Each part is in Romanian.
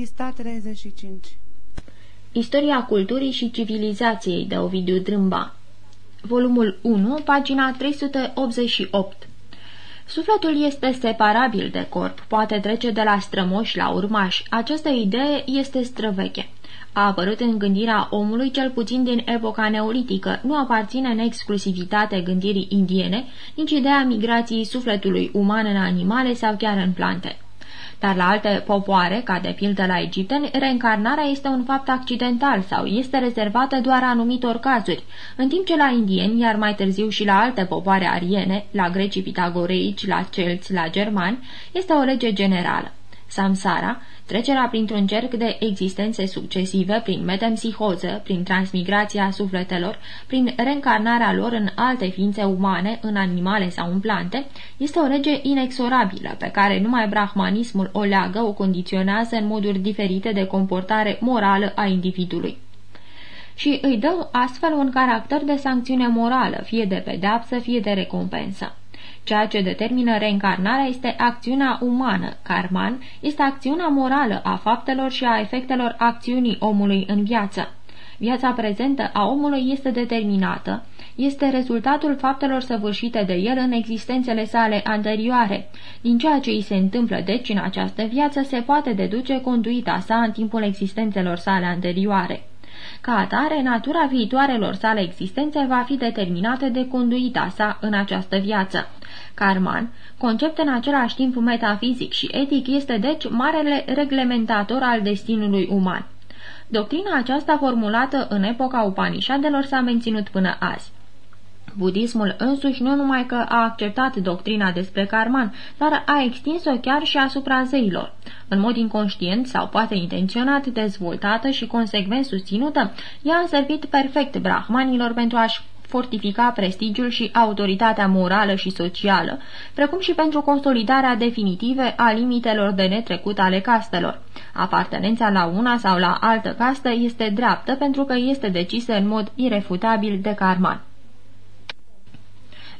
Pista 35 Istoria culturii și civilizației de Ovidiu Drâmba Volumul 1, pagina 388 Sufletul este separabil de corp, poate trece de la strămoși la urmași. Această idee este străveche. A apărut în gândirea omului cel puțin din epoca neolitică, nu aparține în exclusivitate gândirii indiene, nici ideea migrației sufletului uman în animale sau chiar în plante. Dar la alte popoare, ca de pildă la egipteni, reîncarnarea este un fapt accidental sau este rezervată doar anumitor cazuri, în timp ce la indieni, iar mai târziu și la alte popoare ariene, la grecii pitagoreici, la celți, la germani, este o lege generală. Samsara, trecerea printr-un cerc de existențe succesive, prin metempsihoză, prin transmigrația sufletelor, prin reîncarnarea lor în alte ființe umane, în animale sau în plante, este o lege inexorabilă, pe care numai brahmanismul o leagă, o condiționează în moduri diferite de comportare morală a individului și îi dă astfel un caracter de sancțiune morală, fie de pedeapsă, fie de recompensă. Ceea ce determină reîncarnarea este acțiunea umană. Karman este acțiunea morală a faptelor și a efectelor acțiunii omului în viață. Viața prezentă a omului este determinată, este rezultatul faptelor săvârșite de el în existențele sale anterioare. Din ceea ce îi se întâmplă deci în această viață se poate deduce conduita sa în timpul existențelor sale anterioare. Ca atare, natura viitoarelor sale existențe va fi determinată de conduita sa în această viață. Carman, concept în același timp metafizic și etic, este deci marele reglementator al destinului uman. Doctrina aceasta formulată în epoca Upanishadelor s-a menținut până azi. Budismul însuși nu numai că a acceptat doctrina despre Karman, dar a extins-o chiar și asupra zeilor. În mod inconștient sau poate intenționat dezvoltată și consecvent susținută, ea a servit perfect brahmanilor pentru a-și fortifica prestigiul și autoritatea morală și socială, precum și pentru consolidarea definitivă a limitelor de netrecut ale castelor. Apartenența la una sau la altă castă este dreaptă pentru că este decisă în mod irefutabil de karman.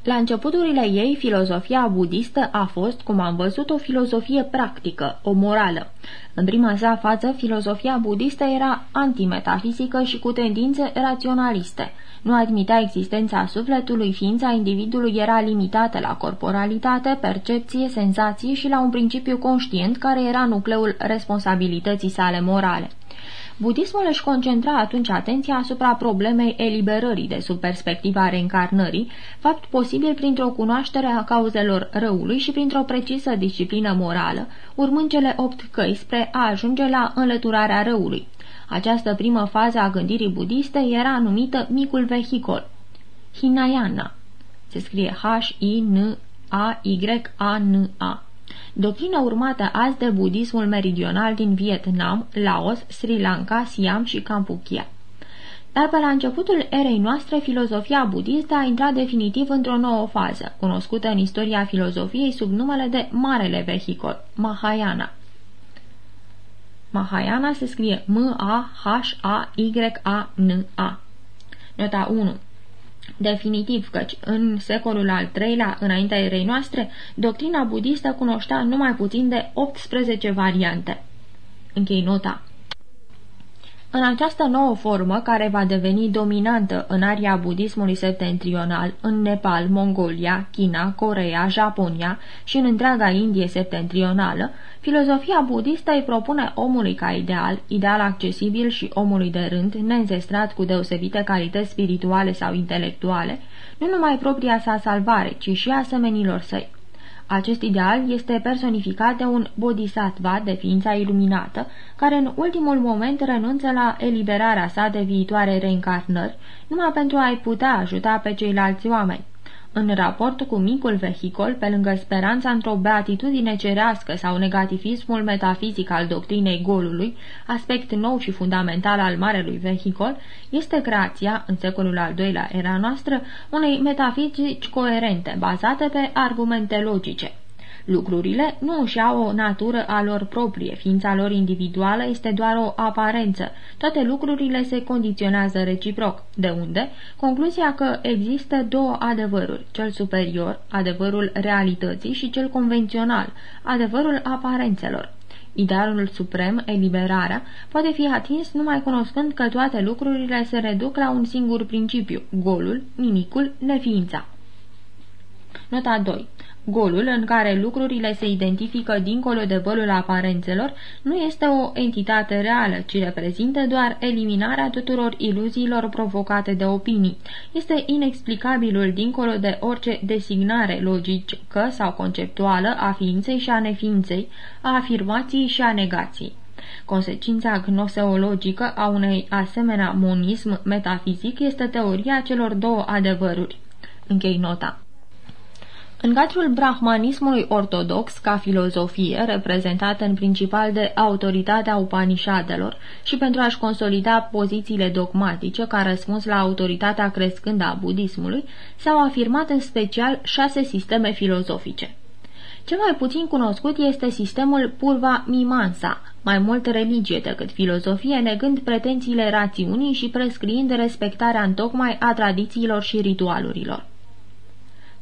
La începuturile ei, filozofia budistă a fost, cum am văzut, o filozofie practică, o morală. În prima sa față, filozofia budistă era antimetafizică și cu tendințe raționaliste. Nu admitea existența sufletului, ființa individului era limitată la corporalitate, percepție, senzație și la un principiu conștient care era nucleul responsabilității sale morale. Budismul își concentra atunci atenția asupra problemei eliberării de sub perspectiva reîncarnării, fapt posibil printr-o cunoaștere a cauzelor răului și printr-o precisă disciplină morală, urmând cele opt căi spre a ajunge la înlăturarea răului. Această primă fază a gândirii budiste era numită micul vehicol, Hinayana. Se scrie H-I-N-A-Y-A-N-A. Doctrina urmată azi de budismul meridional din Vietnam, Laos, Sri Lanka, Siam și Kampuchea. Dar pe la începutul erei noastre, filozofia budistă a intrat definitiv într-o nouă fază, cunoscută în istoria filozofiei sub numele de Marele Vehicol, Mahayana. Mahayana se scrie M-A-H-A-Y-A-N-A. Nota 1 Definitiv căci, în secolul al III-lea, înaintea erei noastre, doctrina budistă cunoștea numai puțin de 18 variante. Închei nota. În această nouă formă, care va deveni dominantă în aria budismului septentrional, în Nepal, Mongolia, China, Corea, Japonia și în întreaga Indie septentrională, filozofia budistă îi propune omului ca ideal, ideal accesibil și omului de rând, neînzestrat cu deosebite calități spirituale sau intelectuale, nu numai propria sa salvare, ci și asemenilor săi. Acest ideal este personificat de un bodhisattva de ființa iluminată, care în ultimul moment renunță la eliberarea sa de viitoare reîncarnări, numai pentru a-i putea ajuta pe ceilalți oameni. În raport cu micul vehicol, pe lângă speranța într-o beatitudine cerească sau negativismul metafizic al doctrinei golului, aspect nou și fundamental al marelui vehicol, este creația, în secolul al doilea era noastră, unei metafizici coerente, bazate pe argumente logice. Lucrurile nu își au o natură a lor proprie, ființa lor individuală este doar o aparență, toate lucrurile se condiționează reciproc, de unde concluzia că există două adevăruri, cel superior, adevărul realității și cel convențional, adevărul aparențelor. Idealul suprem, eliberarea, poate fi atins numai cunoscând că toate lucrurile se reduc la un singur principiu, golul, nimicul, neființa. Nota 2. Golul, în care lucrurile se identifică dincolo de vălul aparențelor, nu este o entitate reală, ci reprezintă doar eliminarea tuturor iluziilor provocate de opinii. Este inexplicabilul dincolo de orice designare logică sau conceptuală a ființei și a neființei, a afirmației și a negației. Consecința gnoseologică a unei asemenea monism metafizic este teoria celor două adevăruri. Închei nota. În cadrul brahmanismului ortodox, ca filozofie, reprezentată în principal de autoritatea Upanishadelor și pentru a-și consolida pozițiile dogmatice ca răspuns la autoritatea crescândă a budismului, s-au afirmat în special șase sisteme filozofice. Cel mai puțin cunoscut este sistemul Purva Mimansa, mai mult religie decât filozofie, negând pretențiile rațiunii și prescriind respectarea întocmai a tradițiilor și ritualurilor.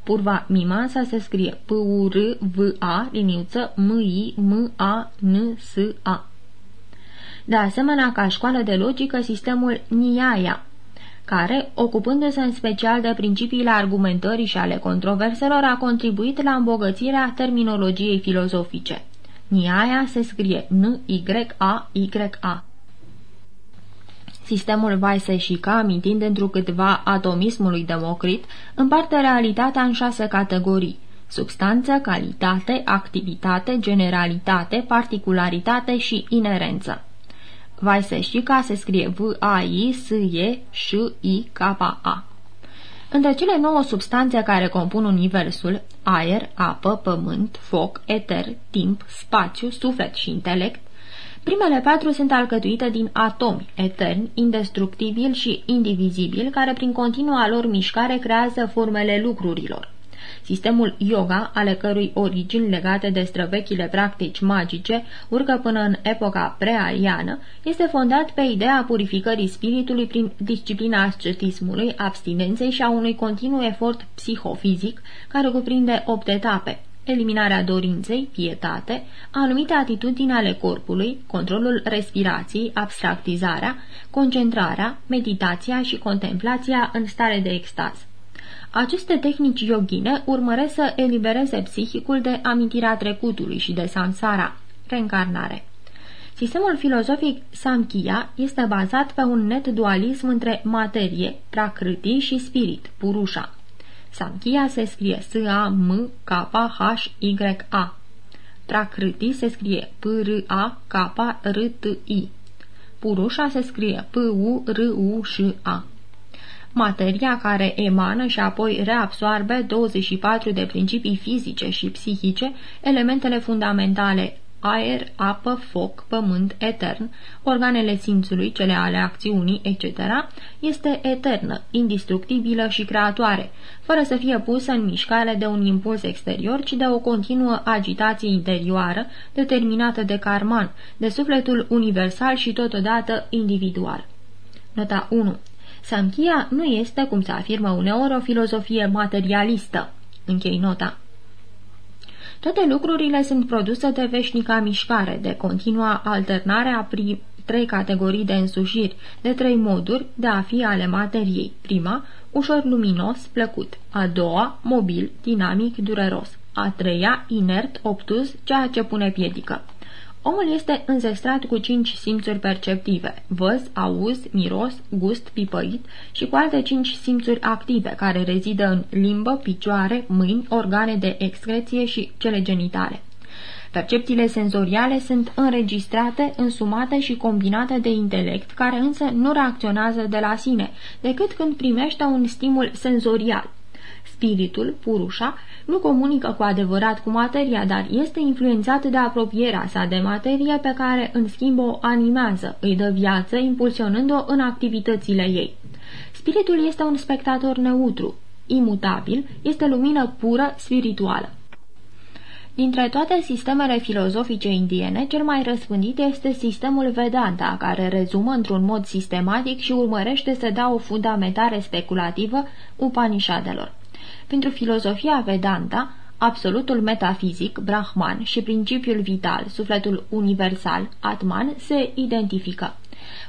Purva Mimansa se scrie P-U-R-V-A, liniuță M-I-M-A-N-S-A. De asemenea, ca școală de logică, sistemul Niaya, care, ocupându-se în special de principiile argumentării și ale controverselor, a contribuit la îmbogățirea terminologiei filozofice. Niaya se scrie N-Y-A-Y-A. Sistemul Weisseschica, amintind întrucâtva atomismului Democrit, împarte realitatea în șase categorii substanță, calitate, activitate, generalitate, particularitate și inerență. Weisseschica se scrie V-A-I-S-E-S-I-K-A. Între cele nouă substanțe care compun universul, aer, apă, pământ, foc, eter, timp, spațiu, suflet și intelect, Primele patru sunt alcătuite din atomi, eterni, indestructibili și indivizibili, care prin continua lor mișcare creează formele lucrurilor. Sistemul yoga, ale cărui origini legate de străvechile practici magice urcă până în epoca preariană, este fondat pe ideea purificării spiritului prin disciplina ascetismului, abstinenței și a unui continuu efort psihofizic, care cuprinde opt etape – eliminarea dorinței, pietate, anumite atitudini ale corpului, controlul respirației, abstractizarea, concentrarea, meditația și contemplația în stare de extaz. Aceste tehnici yoghine urmăresc să elibereze psihicul de amintirea trecutului și de sansara, reîncarnare. Sistemul filozofic Samkhya este bazat pe un net dualism între materie, prakriti și spirit, purusha. Samkhya se scrie S-A-M-K-H-Y-A. Prakriti se scrie P-R-A-K-R-T-I. Purusha se scrie P-U-R-U-S-A. Materia care emană și apoi reabsoarbe 24 de principii fizice și psihice, elementele fundamentale aer, apă, foc, pământ, etern, organele simțului, cele ale acțiunii, etc., este eternă, indestructibilă și creatoare, fără să fie pusă în mișcare de un impuls exterior, ci de o continuă agitație interioară, determinată de karman, de sufletul universal și totodată individual. Nota 1. Samkhya nu este, cum se afirmă uneori, o filozofie materialistă. Închei nota. Toate lucrurile sunt produse de veșnica mișcare, de continua alternare a trei categorii de însușiri, de trei moduri de a fi ale materiei. Prima, ușor luminos, plăcut. A doua, mobil, dinamic, dureros. A treia, inert, obtuz, ceea ce pune piedică. Omul este înzestrat cu cinci simțuri perceptive, văz, auz, miros, gust, pipăit și cu alte cinci simțuri active, care rezidă în limbă, picioare, mâini, organe de excreție și cele genitale. Percepțiile senzoriale sunt înregistrate, însumate și combinate de intelect, care însă nu reacționează de la sine, decât când primește un stimul senzorial. Spiritul, purușa, nu comunică cu adevărat cu materia, dar este influențat de apropierea sa de materie pe care, în schimb, o animează, îi dă viață, impulsionând-o în activitățile ei. Spiritul este un spectator neutru, imutabil, este lumină pură, spirituală. Dintre toate sistemele filozofice indiene, cel mai răspândit este sistemul Vedanta, care rezumă într-un mod sistematic și urmărește să dea o fundamentare speculativă Upanishadelor. Pentru filozofia Vedanta, absolutul metafizic, Brahman, și principiul vital, sufletul universal, Atman, se identifică.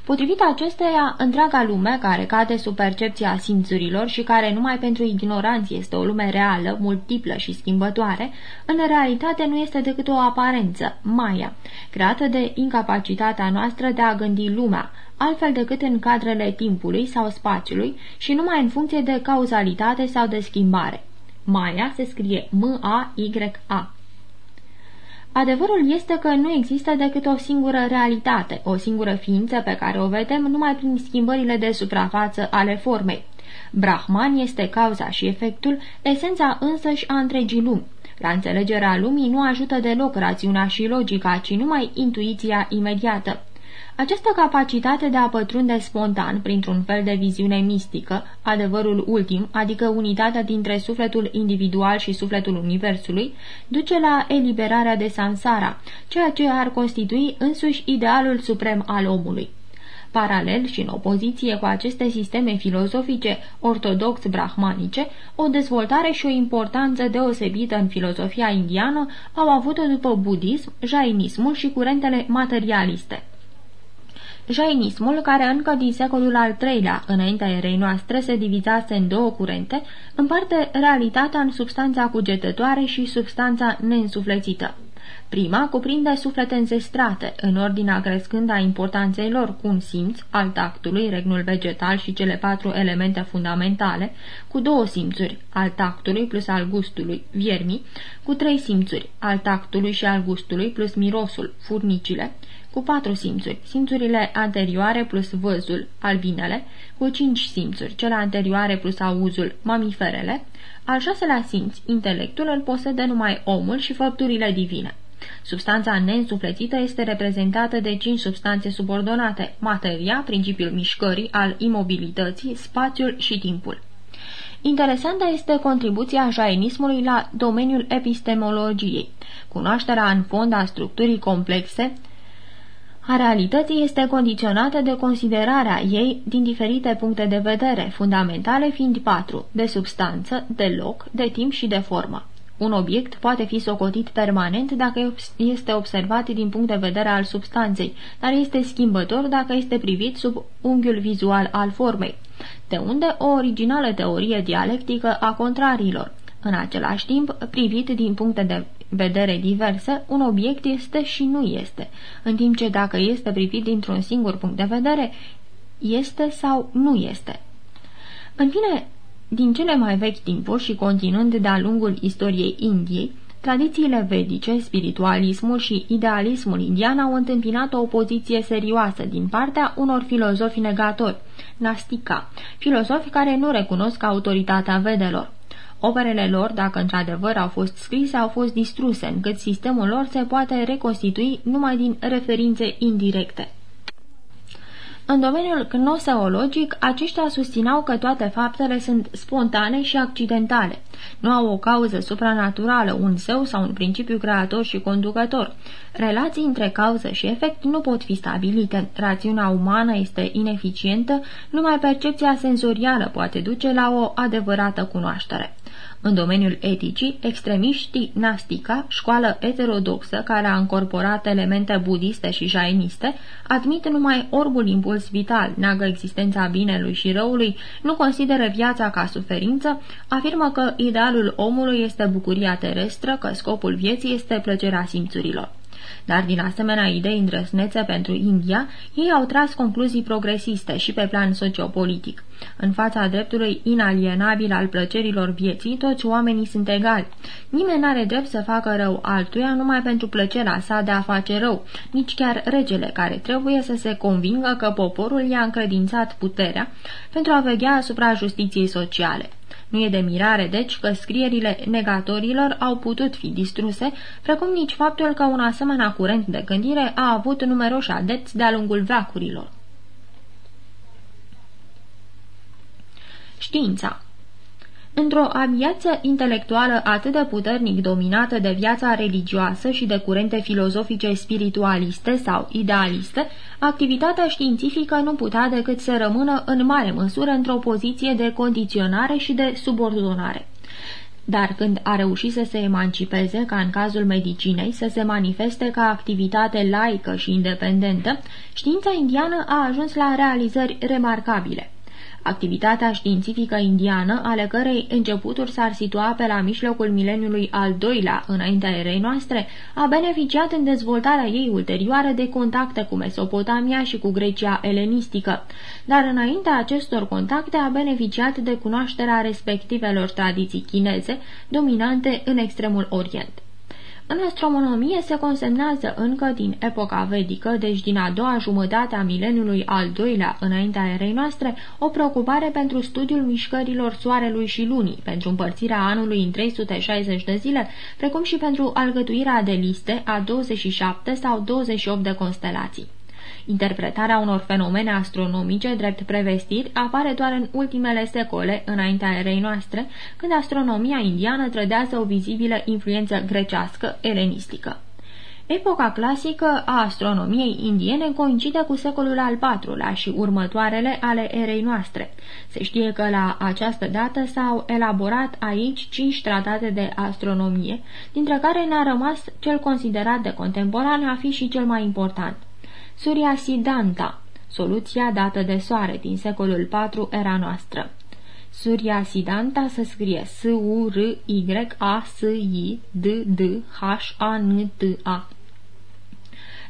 Potrivit acesteia, întreaga lume, care cade sub percepția simțurilor și care numai pentru ignoranți este o lume reală, multiplă și schimbătoare, în realitate nu este decât o aparență, Maya, creată de incapacitatea noastrstră de a gândi lumea, altfel decât în cadrele timpului sau spațiului și numai în funcție de cauzalitate sau de schimbare. Maya se scrie M-A-Y-A. Adevărul este că nu există decât o singură realitate, o singură ființă pe care o vedem numai prin schimbările de suprafață ale formei. Brahman este cauza și efectul, esența însăși a întregii lumi. La înțelegerea lumii nu ajută deloc rațiunea și logica, ci numai intuiția imediată. Această capacitate de a pătrunde spontan, printr-un fel de viziune mistică, adevărul ultim, adică unitatea dintre sufletul individual și sufletul universului, duce la eliberarea de sansara, ceea ce ar constitui însuși idealul suprem al omului. Paralel și în opoziție cu aceste sisteme filozofice ortodox-brahmanice, o dezvoltare și o importanță deosebită în filozofia indiană au avut-o după budism, jainismul și curentele materialiste. Jainismul, care încă din secolul al III-lea, înaintea erei noastre, se divizase în două curente, împarte realitatea în substanța cugetătoare și substanța neînsuflețită. Prima cuprinde suflete înzestrate, în ordinea crescând a importanței lor cu un simț, al tactului, regnul vegetal și cele patru elemente fundamentale, cu două simțuri, al tactului plus al gustului, viermii, cu trei simțuri, al tactului și al gustului plus mirosul, furnicile, cu patru simțuri, simțurile anterioare plus văzul, albinele, cu cinci simțuri, cele anterioare plus auzul, mamiferele, al șaselea simț, intelectul, îl posedă numai omul și făpturile divine. Substanța neînsuflețită este reprezentată de cinci substanțe subordonate, materia, principiul mișcării, al imobilității, spațiul și timpul. Interesantă este contribuția jainismului la domeniul epistemologiei. Cunoașterea în fond a structurii complexe a realității este condiționată de considerarea ei din diferite puncte de vedere, fundamentale fiind patru, de substanță, de loc, de timp și de formă. Un obiect poate fi socotit permanent dacă este observat din punct de vedere al substanței, dar este schimbător dacă este privit sub unghiul vizual al formei. De unde o originală teorie dialectică a contrariilor. În același timp, privit din puncte de vedere diverse, un obiect este și nu este, în timp ce dacă este privit dintr-un singur punct de vedere, este sau nu este. În fine, din cele mai vechi timpuri și continuând de-a lungul istoriei Indiei, tradițiile vedice, spiritualismul și idealismul indian au întâmpinat o opoziție serioasă din partea unor filozofi negatori, Nastica, filozofi care nu recunosc autoritatea vedelor. Operele lor, dacă într-adevăr au fost scrise, au fost distruse, încât sistemul lor se poate reconstitui numai din referințe indirecte. În domeniul gnoseologic, aceștia susțineau că toate faptele sunt spontane și accidentale. Nu au o cauză supranaturală, un său sau un principiu creator și conducător. Relații între cauză și efect nu pot fi stabilite. Rațiunea umană este ineficientă, numai percepția senzorială poate duce la o adevărată cunoaștere. În domeniul eticii, extremiștii Nastica, școală heterodoxă care a încorporat elemente budiste și jainiste, admit numai orbul impuls vital, neagă existența binelui și răului, nu consideră viața ca suferință, afirmă că idealul omului este bucuria terestră, că scopul vieții este plăcerea simțurilor. Dar din asemenea idei îndrăsnețe pentru India, ei au tras concluzii progresiste și pe plan sociopolitic. În fața dreptului inalienabil al plăcerilor vieții, toți oamenii sunt egali. Nimeni n-are drept să facă rău altuia numai pentru plăcerea sa de a face rău, nici chiar regele care trebuie să se convingă că poporul i-a încredințat puterea pentru a veghea asupra justiției sociale. Nu e de mirare, deci, că scrierile negatorilor au putut fi distruse, precum nici faptul că un asemenea curent de gândire a avut numeroși adepți de-a lungul veacurilor. Știința Într-o aviație intelectuală atât de puternic dominată de viața religioasă și de curente filozofice spiritualiste sau idealiste, activitatea științifică nu putea decât să rămână în mare măsură într-o poziție de condiționare și de subordonare. dar când a reușit să se emancipeze, ca în cazul medicinei, să se manifeste ca activitate laică și independentă, știința indiană a ajuns la realizări remarcabile. Activitatea științifică indiană, ale cărei începuturi s-ar situa pe la mijlocul mileniului al doilea înaintea erei noastre, a beneficiat în dezvoltarea ei ulterioară de contacte cu Mesopotamia și cu Grecia elenistică, dar înaintea acestor contacte a beneficiat de cunoașterea respectivelor tradiții chineze, dominante în extremul orient. În astronomie se consemnează încă din epoca vedică, deci din a doua jumătate a mileniului al doilea înaintea erei noastre, o preocupare pentru studiul mișcărilor soarelui și lunii, pentru împărțirea anului în 360 de zile, precum și pentru algătuirea de liste a 27 sau 28 de constelații. Interpretarea unor fenomene astronomice drept prevestiri apare doar în ultimele secole, înaintea erei noastre, când astronomia indiană trădează o vizibilă influență grecească, elenistică. Epoca clasică a astronomiei indiene coincide cu secolul al IV-lea și următoarele ale erei noastre. Se știe că la această dată s-au elaborat aici cinci tratate de astronomie, dintre care ne-a rămas cel considerat de contemporan a fi și cel mai important – Surya Siddhanta, soluția dată de soare din secolul IV era noastră. Surya Siddhanta se scrie S-U-R-Y-A-S-I-D-D-H-A-N-T-A.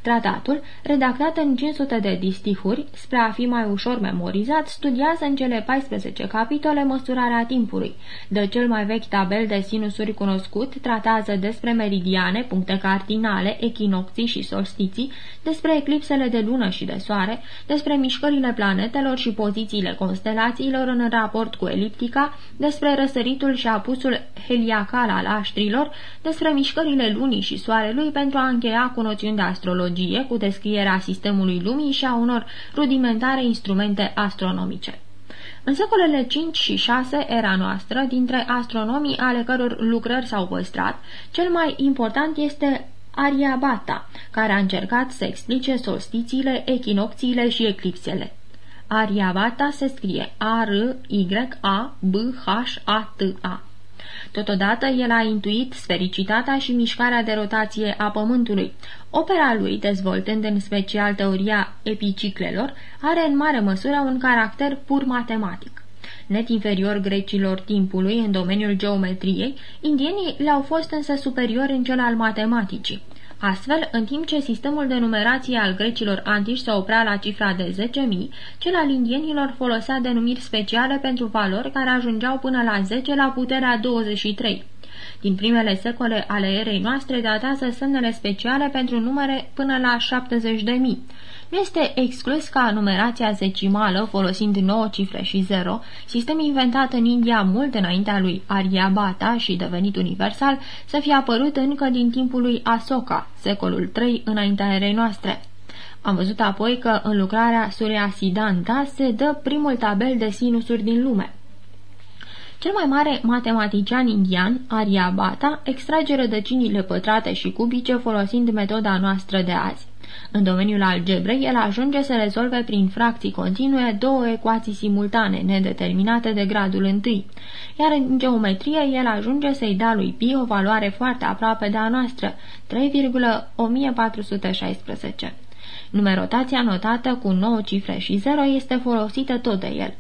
Tratatul, redactat în 500 de distihuri, spre a fi mai ușor memorizat, studiază în cele 14 capitole măsurarea timpului. De cel mai vechi tabel de sinusuri cunoscut, tratează despre meridiane, puncte cardinale, echinocții și solstiții, despre eclipsele de lună și de soare, despre mișcările planetelor și pozițiile constelațiilor în raport cu eliptica, despre răsăritul și apusul heliacal al aștrilor, despre mișcările lunii și soarelui pentru a încheia cu noțiuni de astrologie astrologie cu descrierea sistemului lumii și a unor rudimentare instrumente astronomice. În secolele 5 și 6 era noastră, dintre astronomii ale căror lucrări s-au păstrat, cel mai important este Aryabhata, care a încercat să explice solstițiile, echinocțiile și eclipsele. Aryabhata se scrie A-R-Y-A-B-H-A-T-A. Totodată, el a intuit sfericitatea și mișcarea de rotație a Pământului. Opera lui, dezvoltând în special teoria epiciclelor, are în mare măsură un caracter pur matematic. Net inferior grecilor timpului în domeniul geometriei, indienii le-au fost însă superiori în cel al matematicii. Astfel, în timp ce sistemul de numerație al grecilor antici se oprea la cifra de 10.000, cel al indienilor folosea denumiri speciale pentru valori care ajungeau până la 10 la puterea 23. Din primele secole ale erei noastre datează semnele speciale pentru numere până la 70.000. Nu este exclus ca numerația zecimală, folosind 9 cifre și 0, sistem inventat în India mult înaintea lui Aryabhata și devenit universal, să fie apărut încă din timpul lui Asoka, secolul 3 înaintea erei noastre. Am văzut apoi că în lucrarea Surya Siddhanta se dă primul tabel de sinusuri din lume. Cel mai mare matematician indian, Aryabhata, extrage rădăcinile pătrate și cubice folosind metoda noastră de azi. În domeniul algebrei, el ajunge să rezolve prin fracții continue două ecuații simultane, nedeterminate de gradul întâi, iar în geometrie el ajunge să-i da lui pi o valoare foarte aproape de a noastră, 3,1416. Numerotația notată cu 9 cifre și 0 este folosită tot de el.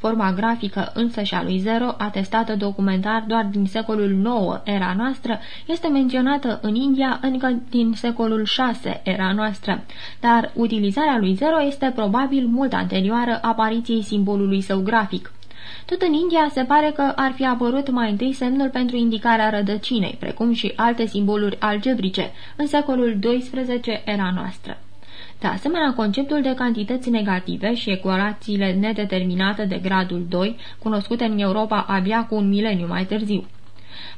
Forma grafică însăși a lui Zero, atestată documentar doar din secolul IX era noastră, este menționată în India încă din secolul VI era noastră, dar utilizarea lui Zero este probabil mult anterioară apariției simbolului său grafic. Tot în India se pare că ar fi apărut mai întâi semnul pentru indicarea rădăcinei, precum și alte simboluri algebrice, în secolul XII era noastră. De asemenea, conceptul de cantități negative și ecuațiile nedeterminate de gradul 2, cunoscute în Europa abia cu un mileniu mai târziu.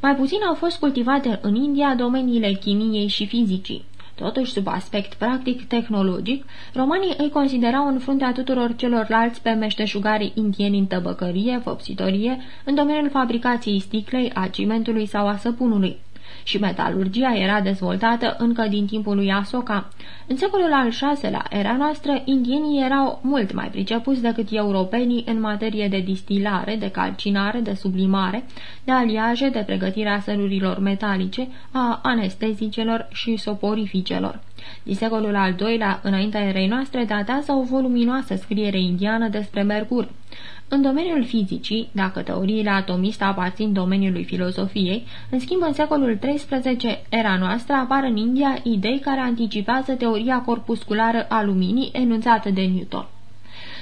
Mai puțin au fost cultivate în India domeniile chimiei și fizicii. Totuși, sub aspect practic-tehnologic, romanii îi considerau în fruntea tuturor celorlalți pe meșteșugarii indieni în tăbăcărie, fopsitorie, în domeniul fabricației sticlei, a cimentului sau a săpunului. Și metalurgia era dezvoltată încă din timpul lui Asoka. În secolul al VI-lea era noastră, indienii erau mult mai pricepuți decât europenii în materie de distilare, de calcinare, de sublimare, de aliaje, de pregătirea sărurilor metalice, a anestezicelor și soporificelor. Din secolul al doilea, înaintea erei noastre, datează o voluminoasă scriere indiană despre Mercur. În domeniul fizicii, dacă teoriile atomiste aparțin domeniului filozofiei, în schimb în secolul XIII, era noastră, apar în India idei care anticipează teoria corpusculară a luminii enunțată de Newton.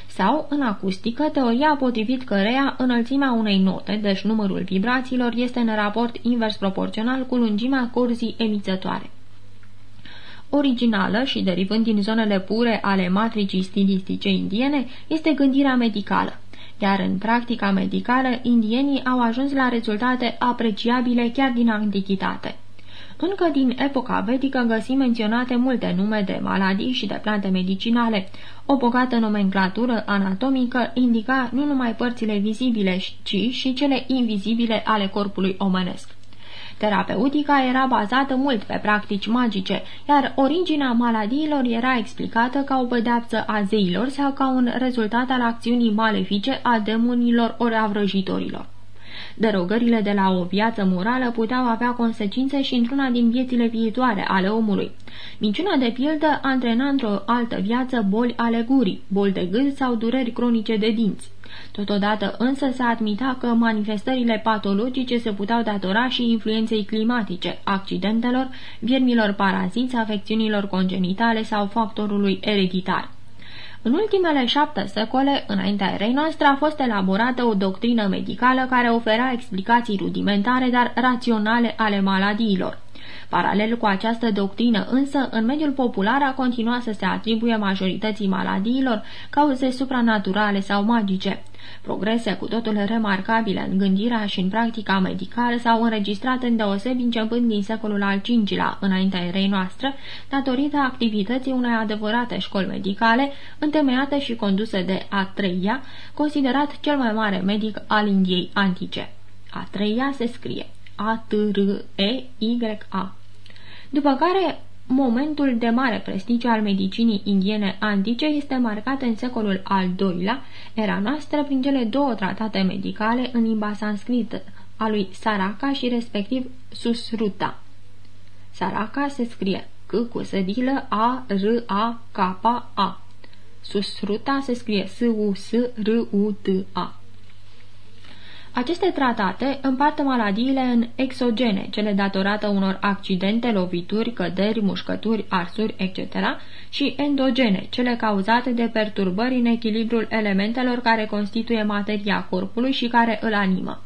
Sau, în acustică, teoria potrivit căreia înălțimea unei note, deci numărul vibrațiilor, este în raport invers proporțional cu lungimea corzii emițătoare originală și derivând din zonele pure ale matricii stilistice indiene, este gândirea medicală. Iar în practica medicală, indienii au ajuns la rezultate apreciabile chiar din antichitate. Încă din epoca vedică găsim menționate multe nume de maladii și de plante medicinale. O bogată nomenclatură anatomică indica nu numai părțile vizibile, ci și cele invizibile ale corpului omenesc. Terapeutica era bazată mult pe practici magice, iar originea maladiilor era explicată ca o pedeapsă a zeilor sau ca un rezultat al acțiunii malefice a demonilor ori a vrăjitorilor. Derogările de la o viață morală puteau avea consecințe și într-una din viețile viitoare ale omului. Minciuna de pildă antrena într-o altă viață boli ale gurii, boli de gând sau dureri cronice de dinți. Totodată însă se admita că manifestările patologice se puteau datora și influenței climatice, accidentelor, viermilor paraziți, afecțiunilor congenitale sau factorului ereditar. În ultimele șapte secole, înaintea erei noastre, a fost elaborată o doctrină medicală care oferea explicații rudimentare, dar raționale ale maladiilor. Paralel cu această doctrină însă, în mediul popular a continuat să se atribuie majorității maladiilor cauze supranaturale sau magice. Progrese cu totul remarcabile în gândirea și în practica medicală s-au înregistrat îndeosebi începând din secolul al V-lea, înaintea erei noastre, datorită activității unei adevărate școli medicale, întemeiate și conduse de a treia, considerat cel mai mare medic al Indiei antice. A treia se scrie A-T-R-E-Y-A. După care Momentul de mare prestigiu al medicinii indiene antice este marcat în secolul al II-lea, era noastră, prin cele două tratate medicale în limba sanscrită, a lui Saraka și respectiv Susruta. Saraka se scrie C cu sădilă A, R, A, K, A. Susruta se scrie S, U, S, R, U, T, A. Aceste tratate împart maladiile în exogene, cele datorate unor accidente, lovituri, căderi, mușcături, arsuri, etc., și endogene, cele cauzate de perturbări în echilibrul elementelor care constituie materia corpului și care îl animă.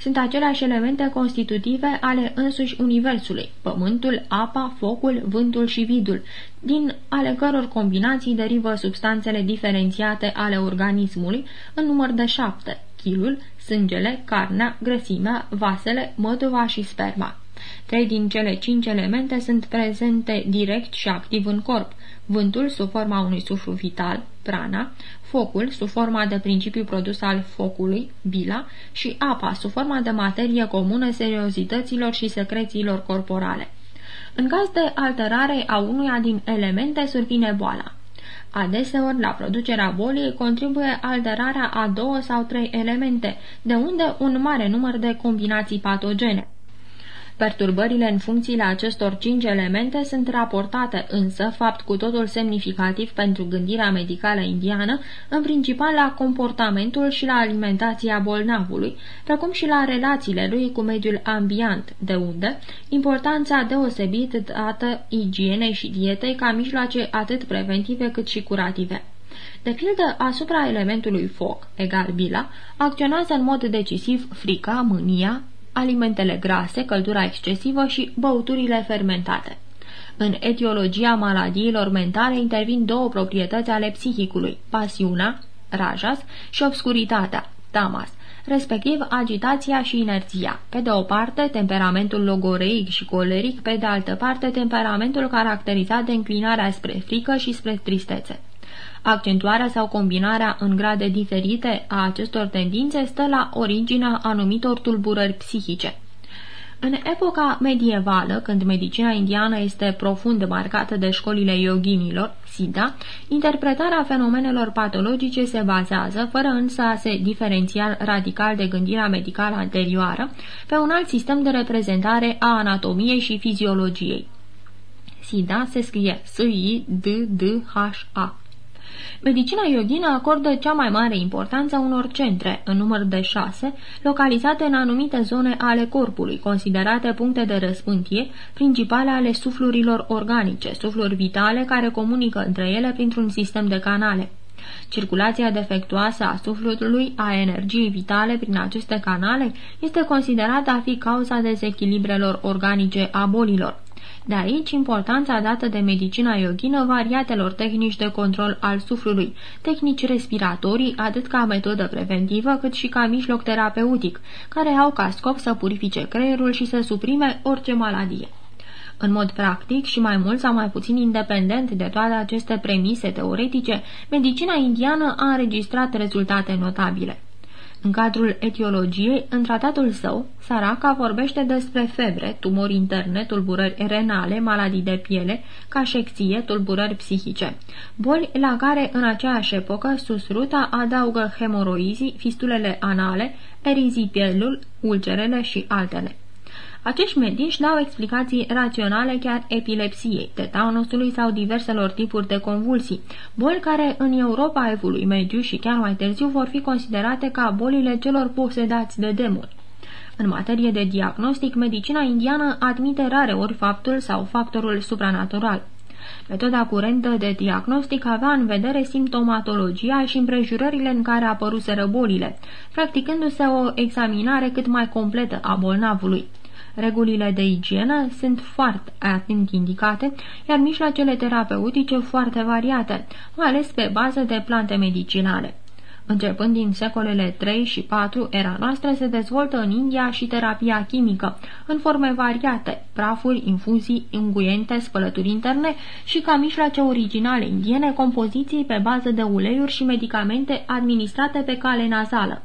Sunt aceleași elemente constitutive ale însuși Universului, pământul, apa, focul, vântul și vidul, din ale căror combinații derivă substanțele diferențiate ale organismului în număr de șapte, chilul, sângele, carnea, grăsimea, vasele, măduva și sperma. Trei din cele cinci elemente sunt prezente direct și activ în corp. Vântul, sub forma unui suflu vital, prana, focul, sub forma de principiu produs al focului, bila, și apa, sub forma de materie comună seriozităților și secrețiilor corporale. În caz de alterare a unuia din elemente survine boala. Adeseori, la producerea bolii contribuie alterarea a două sau trei elemente, de unde un mare număr de combinații patogene. Perturbările în funcțiile acestor cinci elemente sunt raportate însă, fapt cu totul semnificativ pentru gândirea medicală indiană, în principal la comportamentul și la alimentația bolnavului, precum și la relațiile lui cu mediul ambient, de unde importanța deosebit dată igienei și dietei ca mijloace atât preventive cât și curative. De pildă, asupra elementului foc, egal bila, acționează în mod decisiv frica, mânia, alimentele grase, căldura excesivă și băuturile fermentate. În etiologia maladiilor mentale intervin două proprietăți ale psihicului, pasiunea, rajas, și obscuritatea, tamas, respectiv agitația și inerția. Pe de o parte, temperamentul logoreic și coleric, pe de altă parte, temperamentul caracterizat de înclinarea spre frică și spre tristețe. Accentuarea sau combinarea în grade diferite a acestor tendințe stă la originea anumitor tulburări psihice. În epoca medievală, când medicina indiană este profund marcată de școlile yoginilor, SIDA, interpretarea fenomenelor patologice se bazează, fără însă a se diferenția radical de gândirea medicală anterioară, pe un alt sistem de reprezentare a anatomiei și fiziologiei. SIDA se scrie S-I-D-D-H-A. Medicina yoghină acordă cea mai mare importanță unor centre, în număr de șase, localizate în anumite zone ale corpului, considerate puncte de răspântie principale ale suflurilor organice, sufluri vitale care comunică între ele printr-un sistem de canale. Circulația defectuoasă a sufletului, a energiei vitale prin aceste canale, este considerată a fi cauza dezechilibrelor organice a bolilor. De aici importanța dată de medicina yoghină variatelor tehnici de control al suflului, tehnici respiratorii atât ca metodă preventivă cât și ca mijloc terapeutic, care au ca scop să purifice creierul și să suprime orice maladie. În mod practic și mai mult sau mai puțin independent de toate aceste premise teoretice, medicina indiană a înregistrat rezultate notabile. În cadrul etiologiei, în tratatul său, Saraca vorbește despre febre, tumori interne, tulburări renale, maladii de piele, cașexie, tulburări psihice. Boli la care în aceeași epocă susruta adaugă hemoroizii, fistulele anale, erizipielul, ulcerele și altele. Acești medici dau explicații raționale chiar epilepsiei, tetanusului sau diverselor tipuri de convulsii, boli care în Europa evului mediu și chiar mai târziu vor fi considerate ca bolile celor posedați de demoni. În materie de diagnostic, medicina indiană admite rare ori faptul sau factorul supranatural. Metoda curentă de diagnostic avea în vedere simptomatologia și împrejurările în care apăruseră bolile, practicându-se o examinare cât mai completă a bolnavului. Regulile de igienă sunt foarte atent indicate, iar mijloacele terapeutice foarte variate, mai ales pe bază de plante medicinale. Începând din secolele 3 și 4 era noastră, se dezvoltă în India și terapia chimică, în forme variate, prafuri, infuzii, unguiente, spălături interne și ca mijloace originale indiene compoziții pe bază de uleiuri și medicamente administrate pe cale nazală.